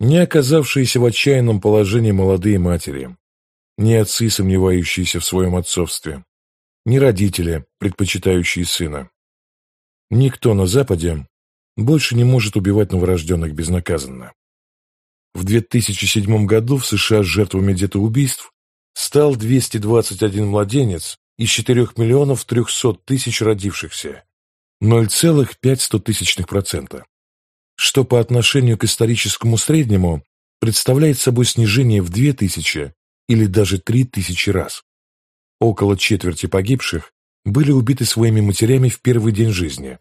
ни оказавшиеся в отчаянном положении молодые матери, ни отцы, сомневающиеся в своем отцовстве, ни родители, предпочитающие сына. Никто на Западе больше не может убивать новорожденных безнаказанно. В 2007 году в США жертвами детоубийств стал 221 младенец из 4 миллионов 300 тысяч родившихся, 0,05%, что по отношению к историческому среднему представляет собой снижение в 2000 или даже 3000 раз. Около четверти погибших были убиты своими матерями в первый день жизни.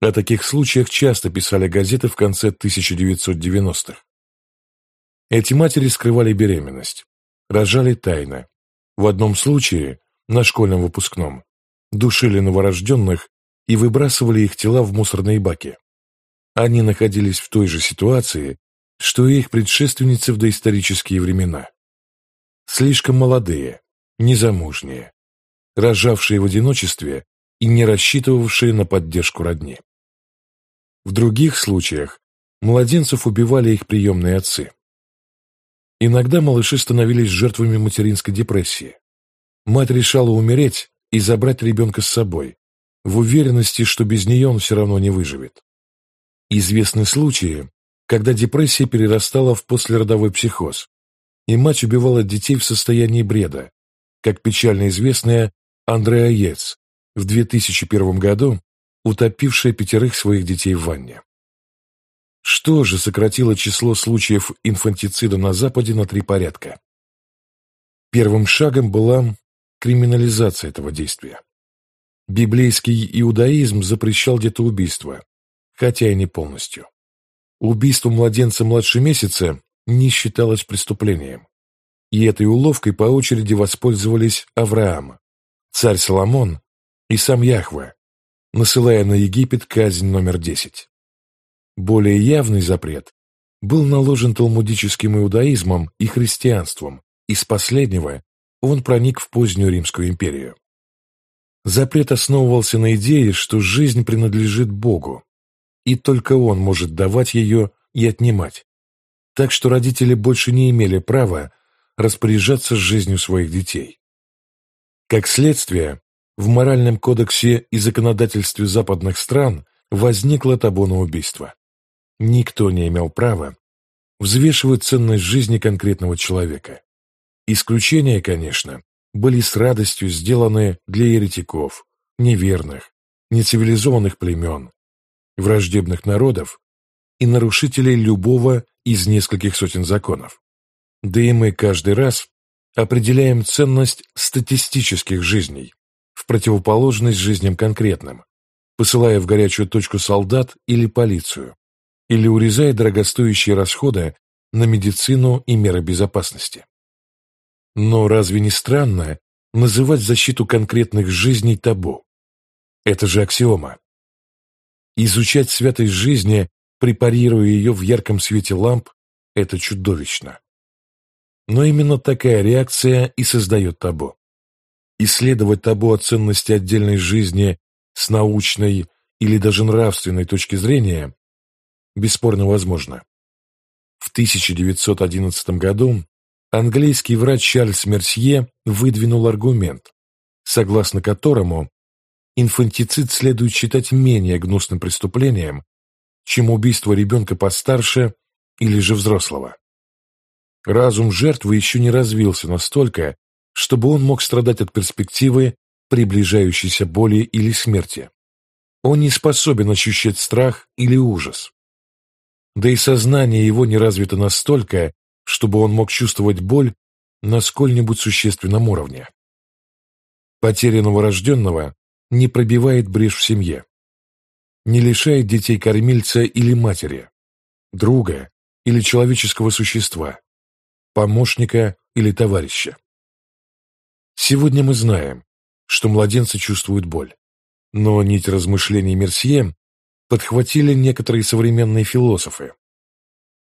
О таких случаях часто писали газеты в конце 1990-х. Эти матери скрывали беременность, рожали тайно. В одном случае, на школьном выпускном, душили новорожденных и выбрасывали их тела в мусорные баки. Они находились в той же ситуации, что и их предшественницы в доисторические времена. Слишком молодые, незамужние, рожавшие в одиночестве и не рассчитывавшие на поддержку родни. В других случаях младенцев убивали их приемные отцы. Иногда малыши становились жертвами материнской депрессии. Мать решала умереть и забрать ребенка с собой, в уверенности, что без нее он все равно не выживет. Известны случаи, когда депрессия перерастала в послеродовой психоз, и мать убивала детей в состоянии бреда, как печально известная Андреа Ец, в 2001 году утопившая пятерых своих детей в ванне. Что же сократило число случаев инфантицида на Западе на три порядка? Первым шагом была криминализация этого действия. Библейский иудаизм запрещал детоубийство, хотя и не полностью. Убийство младенца младше месяца не считалось преступлением. И этой уловкой по очереди воспользовались Авраам, царь Соломон и сам Яхве, насылая на Египет казнь номер десять. Более явный запрет был наложен талмудическим иудаизмом и христианством, из последнего он проник в позднюю Римскую империю. Запрет основывался на идее, что жизнь принадлежит Богу, и только Он может давать ее и отнимать, так что родители больше не имели права распоряжаться жизнью своих детей. Как следствие, в моральном кодексе и законодательстве западных стран возникло табу на убийство. Никто не имел права взвешивать ценность жизни конкретного человека. Исключения, конечно, были с радостью сделаны для еретиков, неверных, нецивилизованных племен, враждебных народов и нарушителей любого из нескольких сотен законов. Да и мы каждый раз определяем ценность статистических жизней в противоположность жизням конкретным, посылая в горячую точку солдат или полицию, или урезая дорогостоящие расходы на медицину и меры безопасности. Но разве не странно называть защиту конкретных жизней табу? Это же аксиома. Изучать святость жизни, препарируя ее в ярком свете ламп, это чудовищно. Но именно такая реакция и создает табу. Исследовать табу о ценности отдельной жизни с научной или даже нравственной точки зрения бесспорно возможно. В 1911 году английский врач Чарльз Мерсье выдвинул аргумент, согласно которому инфантицид следует считать менее гнусным преступлением, чем убийство ребенка постарше или же взрослого. Разум жертвы еще не развился настолько, чтобы он мог страдать от перспективы приближающейся боли или смерти. Он не способен ощущать страх или ужас. Да и сознание его не развито настолько, чтобы он мог чувствовать боль на сколь-нибудь существенном уровне. Потеря новорожденного не пробивает брешь в семье, не лишает детей кормильца или матери, друга или человеческого существа, помощника или товарища. Сегодня мы знаем, что младенцы чувствуют боль, но нить размышлений Мерсье подхватили некоторые современные философы,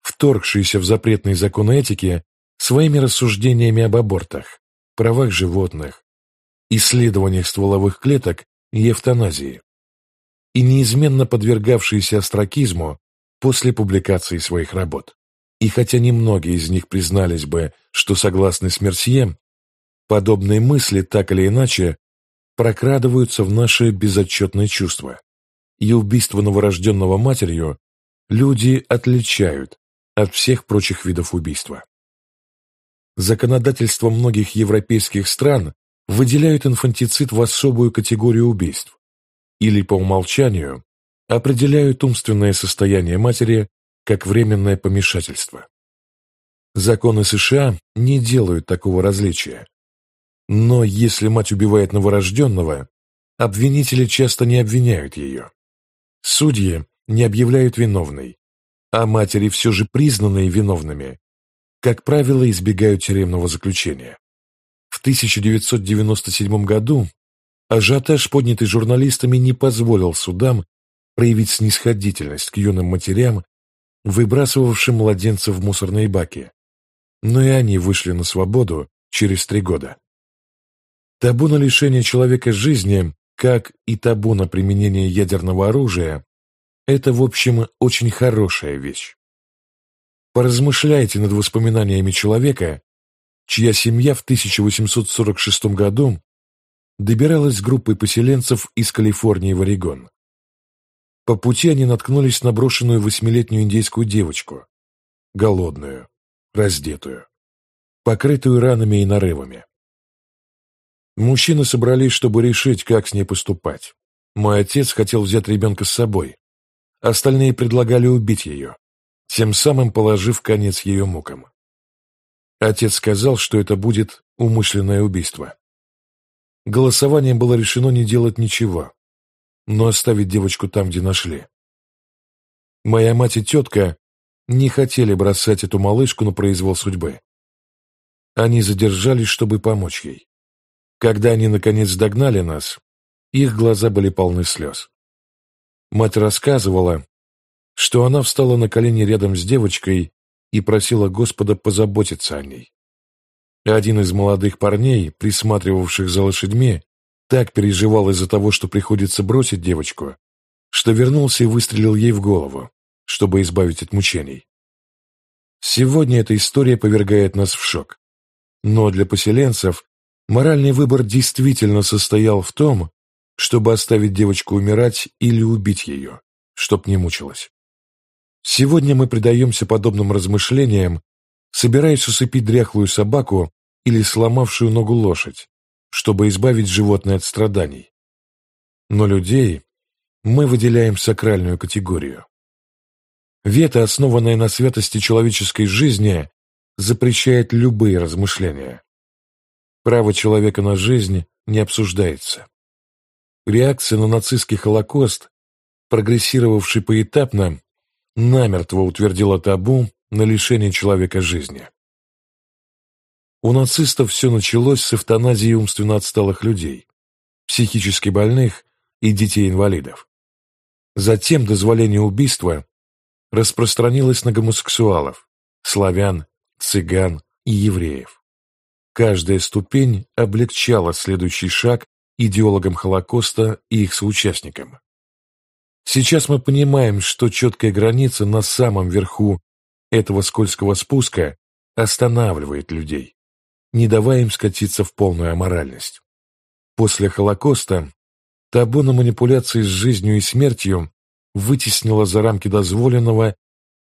вторгшиеся в запретные законы этики своими рассуждениями об абортах, правах животных, исследованиях стволовых клеток и эвтаназии, и неизменно подвергавшиеся астракизму после публикации своих работ. И хотя немногие из них признались бы, что согласны с Мерсье, подобные мысли так или иначе прокрадываются в наше безотчетное чувство, и убийство новорожденного матерью люди отличают от всех прочих видов убийства. Законодательство многих европейских стран выделяют инфантицид в особую категорию убийств или по умолчанию определяют умственное состояние матери как временное помешательство. Законы США не делают такого различия. Но если мать убивает новорожденного, обвинители часто не обвиняют ее. Судьи не объявляют виновной, а матери, все же признанные виновными, как правило, избегают тюремного заключения. В 1997 году ажиотаж, поднятый журналистами, не позволил судам проявить снисходительность к юным матерям, выбрасывавшим младенцев в мусорные баки. Но и они вышли на свободу через три года. Табу на лишение человека жизни, как и табу на применение ядерного оружия, это, в общем, очень хорошая вещь. Поразмышляйте над воспоминаниями человека, чья семья в 1846 году добиралась с группой поселенцев из Калифорнии в Орегон. По пути они наткнулись на брошенную восьмилетнюю индейскую девочку, голодную, раздетую, покрытую ранами и нарывами. Мужчины собрались, чтобы решить, как с ней поступать. Мой отец хотел взять ребенка с собой. Остальные предлагали убить ее тем самым положив конец ее мукам. Отец сказал, что это будет умышленное убийство. Голосованием было решено не делать ничего, но оставить девочку там, где нашли. Моя мать и тетка не хотели бросать эту малышку на произвол судьбы. Они задержались, чтобы помочь ей. Когда они, наконец, догнали нас, их глаза были полны слез. Мать рассказывала, что она встала на колени рядом с девочкой и просила Господа позаботиться о ней. Один из молодых парней, присматривавших за лошадьми, так переживал из-за того, что приходится бросить девочку, что вернулся и выстрелил ей в голову, чтобы избавить от мучений. Сегодня эта история повергает нас в шок. Но для поселенцев моральный выбор действительно состоял в том, чтобы оставить девочку умирать или убить ее, чтоб не мучилась. Сегодня мы предаемся подобным размышлениям, собираясь усыпить дряхлую собаку или сломавшую ногу лошадь, чтобы избавить животное от страданий. Но людей мы выделяем сакральную категорию. Вета, основанная на святости человеческой жизни, запрещает любые размышления. Право человека на жизнь не обсуждается. Реакция на нацистский Холокост, прогрессировавший поэтапно, намертво утвердила табу на лишение человека жизни. У нацистов все началось с эвтаназии умственно отсталых людей, психически больных и детей-инвалидов. Затем дозволение убийства распространилось на гомосексуалов, славян, цыган и евреев. Каждая ступень облегчала следующий шаг идеологам Холокоста и их соучастникам. Сейчас мы понимаем, что четкая граница на самом верху этого скользкого спуска останавливает людей, не давая им скатиться в полную аморальность. После Холокоста табу на манипуляции с жизнью и смертью вытеснило за рамки дозволенного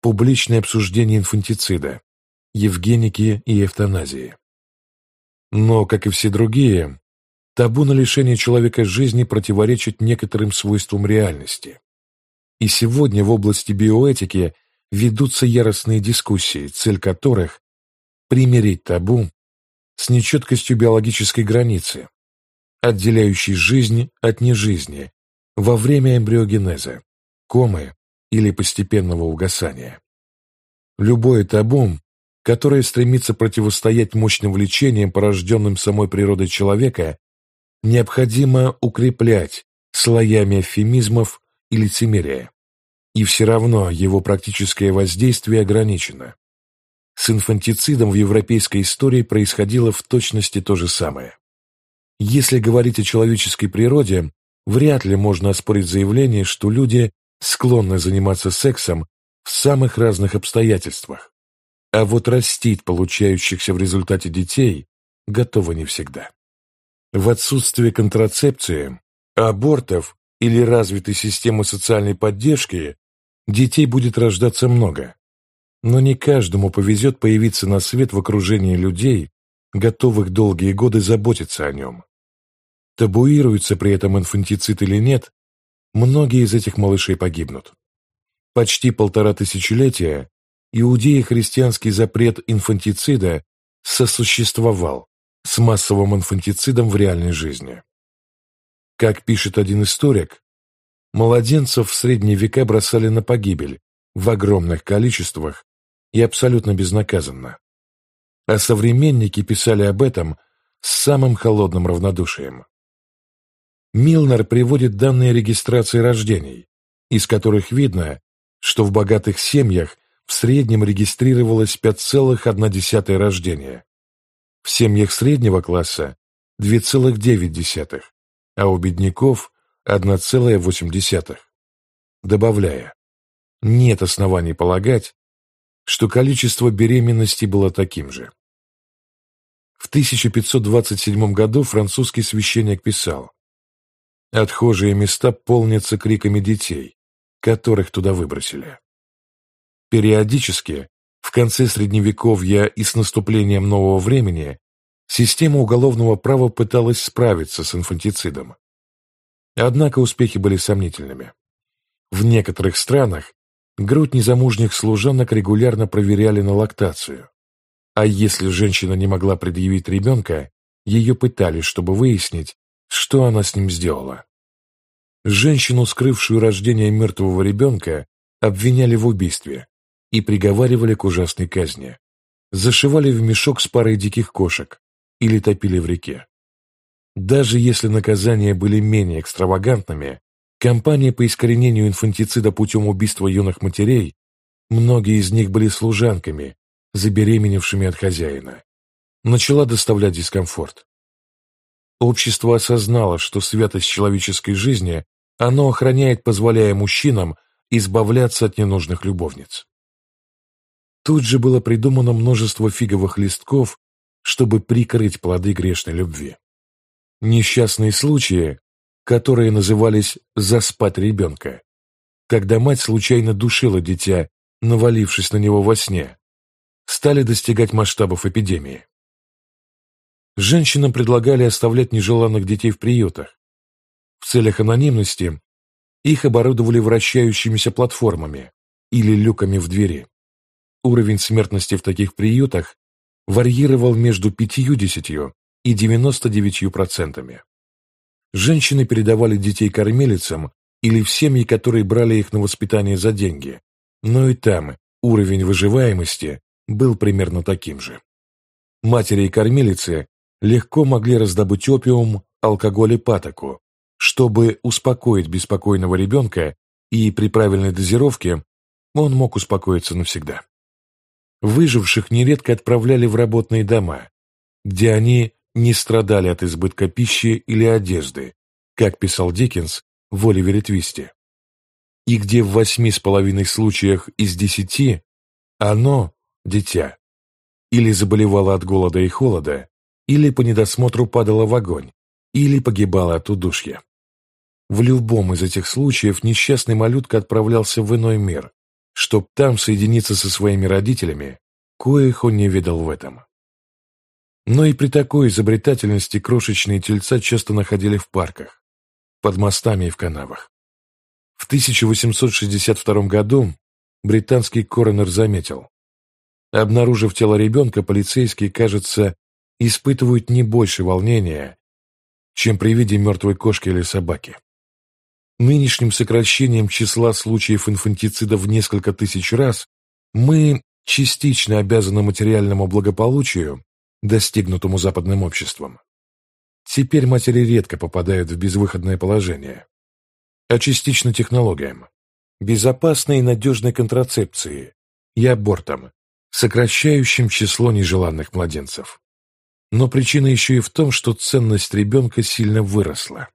публичное обсуждение инфантицида, евгеники и эвтаназии. Но, как и все другие, табу на лишение человека жизни противоречит некоторым свойствам реальности. И сегодня в области биоэтики ведутся яростные дискуссии, цель которых – примирить табу с нечеткостью биологической границы, отделяющей жизнь от нежизни во время эмбриогенеза, комы или постепенного угасания. Любое табу, которое стремится противостоять мощным влечениям, порожденным самой природой человека, необходимо укреплять слоями эвфемизмов и лицемерия. И все равно его практическое воздействие ограничено. С инфантицидом в европейской истории происходило в точности то же самое. Если говорить о человеческой природе, вряд ли можно оспорить заявление, что люди склонны заниматься сексом в самых разных обстоятельствах, а вот растить получающихся в результате детей готовы не всегда. В отсутствие контрацепции, абортов или развитой системы социальной поддержки детей будет рождаться много, но не каждому повезет появиться на свет в окружении людей, готовых долгие годы заботиться о нем. Табуируется при этом инфантицид или нет, многие из этих малышей погибнут. Почти полтора тысячелетия иудеи-христианский запрет инфантицида сосуществовал с массовым инфантицидом в реальной жизни. Как пишет один историк, младенцев в средние века бросали на погибель в огромных количествах и абсолютно безнаказанно. А современники писали об этом с самым холодным равнодушием. Милнер приводит данные регистрации рождений, из которых видно, что в богатых семьях в среднем регистрировалось 5,1 рождения, в семьях среднего класса 2,9, а у бедняков 1,8, добавляя, нет оснований полагать, что количество беременностей было таким же. В 1527 году французский священник писал «Отхожие места полнятся криками детей, которых туда выбросили». Периодически, в конце Средневековья и с наступлением нового времени, система уголовного права пыталась справиться с инфантицидом. Однако успехи были сомнительными. В некоторых странах грудь незамужних служанок регулярно проверяли на лактацию. А если женщина не могла предъявить ребенка, ее пытали, чтобы выяснить, что она с ним сделала. Женщину, скрывшую рождение мертвого ребенка, обвиняли в убийстве и приговаривали к ужасной казни. Зашивали в мешок с парой диких кошек или топили в реке. Даже если наказания были менее экстравагантными, кампания по искоренению инфантицида путем убийства юных матерей, многие из них были служанками, забеременевшими от хозяина, начала доставлять дискомфорт. Общество осознало, что святость человеческой жизни оно охраняет, позволяя мужчинам избавляться от ненужных любовниц. Тут же было придумано множество фиговых листков, чтобы прикрыть плоды грешной любви. Несчастные случаи, которые назывались «заспать ребенка», когда мать случайно душила дитя, навалившись на него во сне, стали достигать масштабов эпидемии. Женщинам предлагали оставлять нежеланных детей в приютах. В целях анонимности их оборудовали вращающимися платформами или люками в двери. Уровень смертности в таких приютах варьировал между 50 и 99%. Женщины передавали детей кормилицам или в семьи, которые брали их на воспитание за деньги, но и там уровень выживаемости был примерно таким же. Матери и кормилицы легко могли раздобыть опиум, алкоголь и патоку, чтобы успокоить беспокойного ребенка, и при правильной дозировке он мог успокоиться навсегда. Выживших нередко отправляли в работные дома, где они не страдали от избытка пищи или одежды, как писал Диккенс в Оливере Твисте, и где в восьми с половиной случаях из десяти оно, дитя, или заболевало от голода и холода, или по недосмотру падало в огонь, или погибало от удушья. В любом из этих случаев несчастный малютка отправлялся в иной мир, чтоб там соединиться со своими родителями, коих он не видел в этом. Но и при такой изобретательности крошечные тельца часто находили в парках, под мостами и в канавах. В 1862 году британский коронер заметил, обнаружив тело ребенка, полицейские, кажется, испытывают не больше волнения, чем при виде мертвой кошки или собаки. Нынешним сокращением числа случаев инфантицида в несколько тысяч раз мы частично обязаны материальному благополучию достигнутому западным обществом. Теперь матери редко попадают в безвыходное положение, а частично технологиям, безопасной и надежной контрацепции и абортом, сокращающим число нежеланных младенцев. Но причина еще и в том, что ценность ребенка сильно выросла.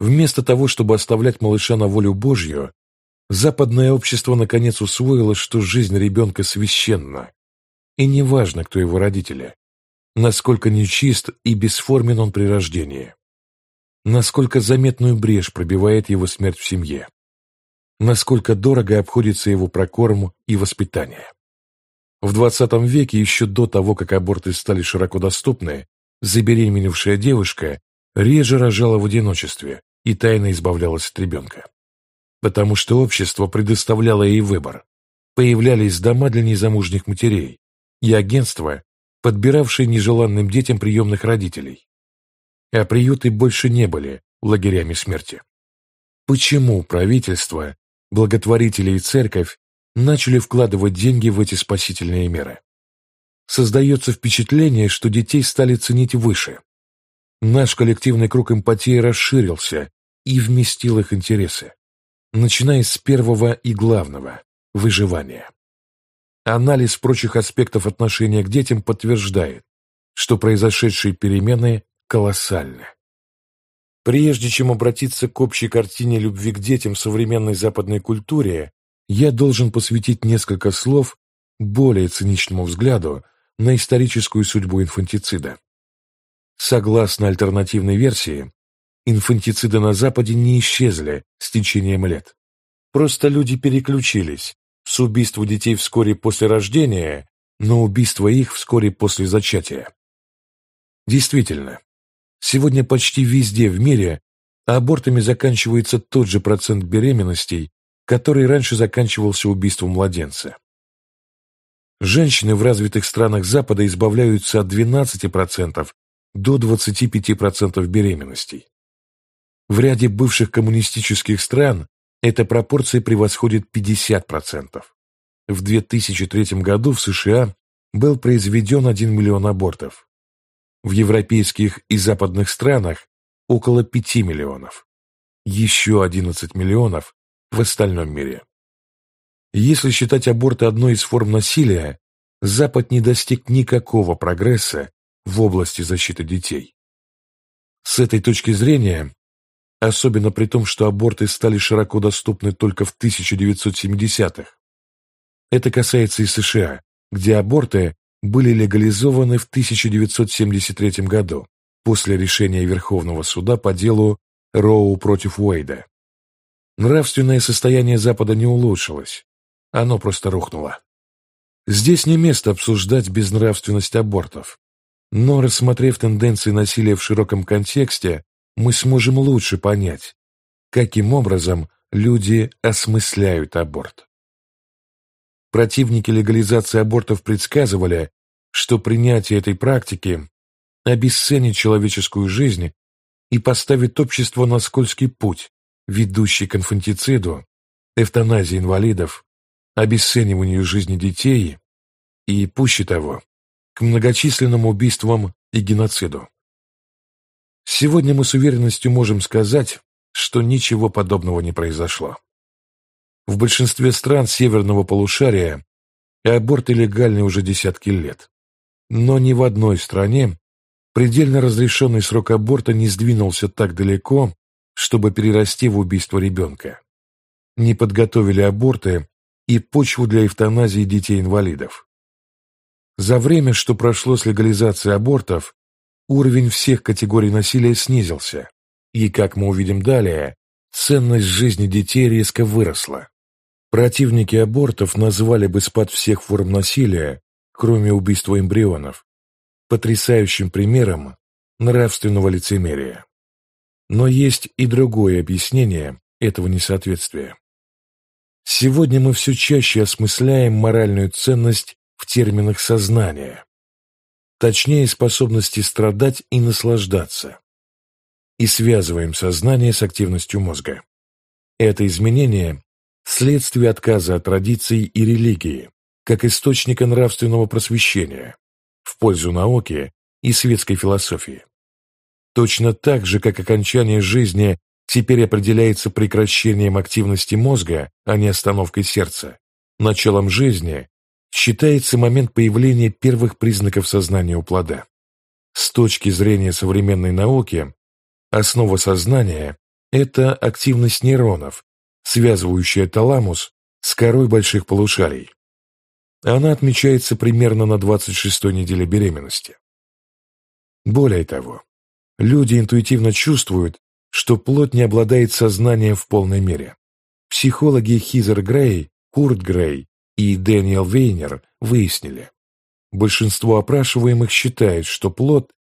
Вместо того, чтобы оставлять малыша на волю Божью, западное общество наконец усвоило, что жизнь ребенка священна, И неважно, кто его родители, насколько нечист и бесформен он при рождении, насколько заметную брешь пробивает его смерть в семье, насколько дорого обходится его прокорм и воспитание. В 20 веке, еще до того, как аборты стали широко доступны, забеременевшая девушка реже рожала в одиночестве и тайно избавлялась от ребенка. Потому что общество предоставляло ей выбор. Появлялись дома для незамужних матерей и агентства, подбиравшие нежеланным детям приемных родителей. А приюты больше не были лагерями смерти. Почему правительство, благотворители и церковь начали вкладывать деньги в эти спасительные меры? Создается впечатление, что детей стали ценить выше. Наш коллективный круг эмпатии расширился и вместил их интересы, начиная с первого и главного – выживания. Анализ прочих аспектов отношения к детям подтверждает, что произошедшие перемены колоссальны. Прежде чем обратиться к общей картине любви к детям в современной западной культуре, я должен посвятить несколько слов более циничному взгляду на историческую судьбу инфантицида. Согласно альтернативной версии, инфантициды на Западе не исчезли с течением лет. Просто люди переключились с убийства детей вскоре после рождения на убийство их вскоре после зачатия. Действительно, сегодня почти везде в мире абортами заканчивается тот же процент беременностей, который раньше заканчивался убийством младенца. Женщины в развитых странах Запада избавляются от 12% до 25% беременностей. В ряде бывших коммунистических стран эта пропорция превосходит 50%. В 2003 году в США был произведен 1 миллион абортов. В европейских и западных странах около 5 миллионов. Еще 11 миллионов в остальном мире. Если считать аборты одной из форм насилия, Запад не достиг никакого прогресса в области защиты детей. С этой точки зрения, особенно при том, что аборты стали широко доступны только в 1970-х, это касается и США, где аборты были легализованы в 1973 году после решения Верховного суда по делу Роу против Уэйда. Нравственное состояние Запада не улучшилось, оно просто рухнуло. Здесь не место обсуждать безнравственность абортов, но, рассмотрев тенденции насилия в широком контексте, мы сможем лучше понять, каким образом люди осмысляют аборт. Противники легализации абортов предсказывали, что принятие этой практики обесценит человеческую жизнь и поставит общество на скользкий путь, ведущий к инфантициду, эвтаназии инвалидов, обесцениванию жизни детей и, пуще того, к многочисленным убийствам и геноциду. Сегодня мы с уверенностью можем сказать, что ничего подобного не произошло. В большинстве стран северного полушария аборты легальны уже десятки лет. Но ни в одной стране предельно разрешенный срок аборта не сдвинулся так далеко, чтобы перерасти в убийство ребенка. Не подготовили аборты и почву для эвтаназии детей-инвалидов. За время, что прошло с легализацией абортов, уровень всех категорий насилия снизился, и, как мы увидим далее, ценность жизни детей резко выросла. Противники абортов назвали бы спад всех форм насилия, кроме убийства эмбрионов, потрясающим примером нравственного лицемерия. Но есть и другое объяснение этого несоответствия. Сегодня мы все чаще осмысляем моральную ценность в терминах сознания, точнее способности страдать и наслаждаться, и связываем сознание с активностью мозга. Это изменение – следствие отказа от традиций и религии, как источника нравственного просвещения, в пользу науки и светской философии. Точно так же, как окончание жизни теперь определяется прекращением активности мозга, а не остановкой сердца. Началом жизни считается момент появления первых признаков сознания у плода. С точки зрения современной науки, основа сознания – это активность нейронов, связывающая таламус с корой больших полушарий. она отмечается примерно на 26-й неделе беременности. Более того, люди интуитивно чувствуют, что плод не обладает сознанием в полной мере. Психологи Хизер Грей, Курт Грей и Дэниел Вейнер выяснили, большинство опрашиваемых считает, что плод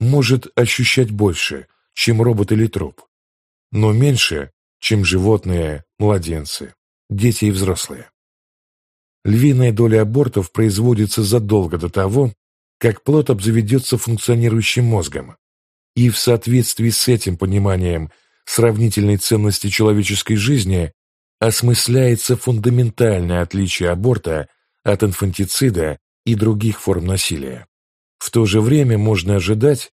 может ощущать больше, чем робот или труп, но меньше, чем животные, младенцы, дети и взрослые. Львиная доля абортов производится задолго до того, как плод обзаведется функционирующим мозгом, и в соответствии с этим пониманием сравнительной ценности человеческой жизни осмысляется фундаментальное отличие аборта от инфантицида и других форм насилия. В то же время можно ожидать,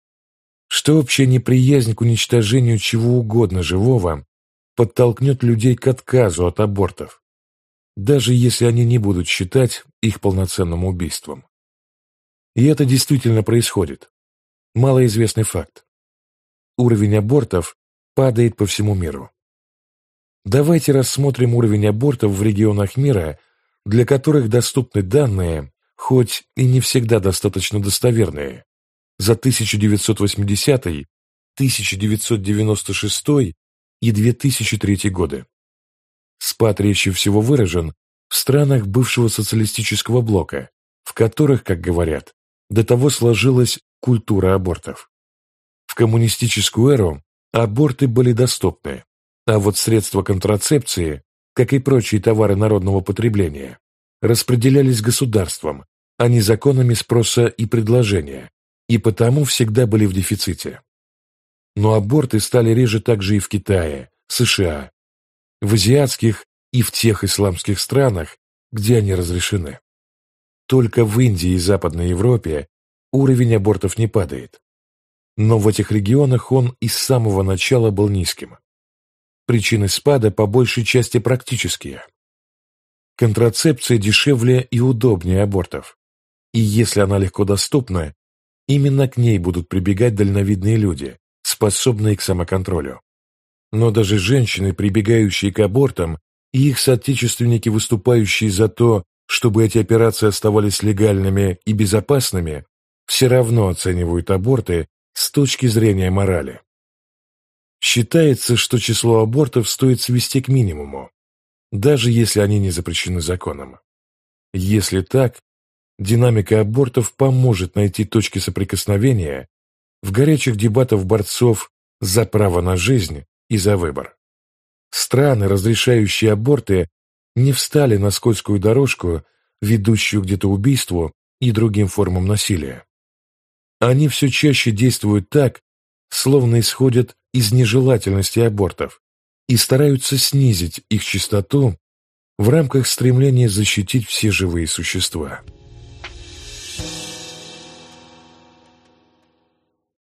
что общая неприязнь к уничтожению чего угодно живого подтолкнет людей к отказу от абортов, даже если они не будут считать их полноценным убийством. И это действительно происходит. Малоизвестный факт. Уровень абортов падает по всему миру. Давайте рассмотрим уровень абортов в регионах мира, для которых доступны данные, хоть и не всегда достаточно достоверные, за 1980, 1996 и 2003 годы. Спад резче всего выражен в странах бывшего социалистического блока, в которых, как говорят, до того сложилась культура абортов. В коммунистическую эру аборты были доступны, а вот средства контрацепции, как и прочие товары народного потребления, распределялись государством, а не законами спроса и предложения, и потому всегда были в дефиците. Но аборты стали реже также и в Китае, США, в азиатских и в тех исламских странах, где они разрешены. Только в Индии и Западной Европе уровень абортов не падает. Но в этих регионах он и с самого начала был низким. Причины спада по большей части практические. Контрацепция дешевле и удобнее абортов. И если она легко доступна, именно к ней будут прибегать дальновидные люди, способные к самоконтролю. Но даже женщины, прибегающие к абортам, и их соотечественники, выступающие за то, чтобы эти операции оставались легальными и безопасными, все равно оценивают аборты с точки зрения морали. Считается, что число абортов стоит свести к минимуму, даже если они не запрещены законом. Если так, динамика абортов поможет найти точки соприкосновения в горячих дебатах борцов за право на жизнь и за выбор. Страны, разрешающие аборты, не встали на скользкую дорожку, ведущую к убийству и другим формам насилия. Они все чаще действуют так, словно исходят из нежелательности абортов и стараются снизить их частоту в рамках стремления защитить все живые существа.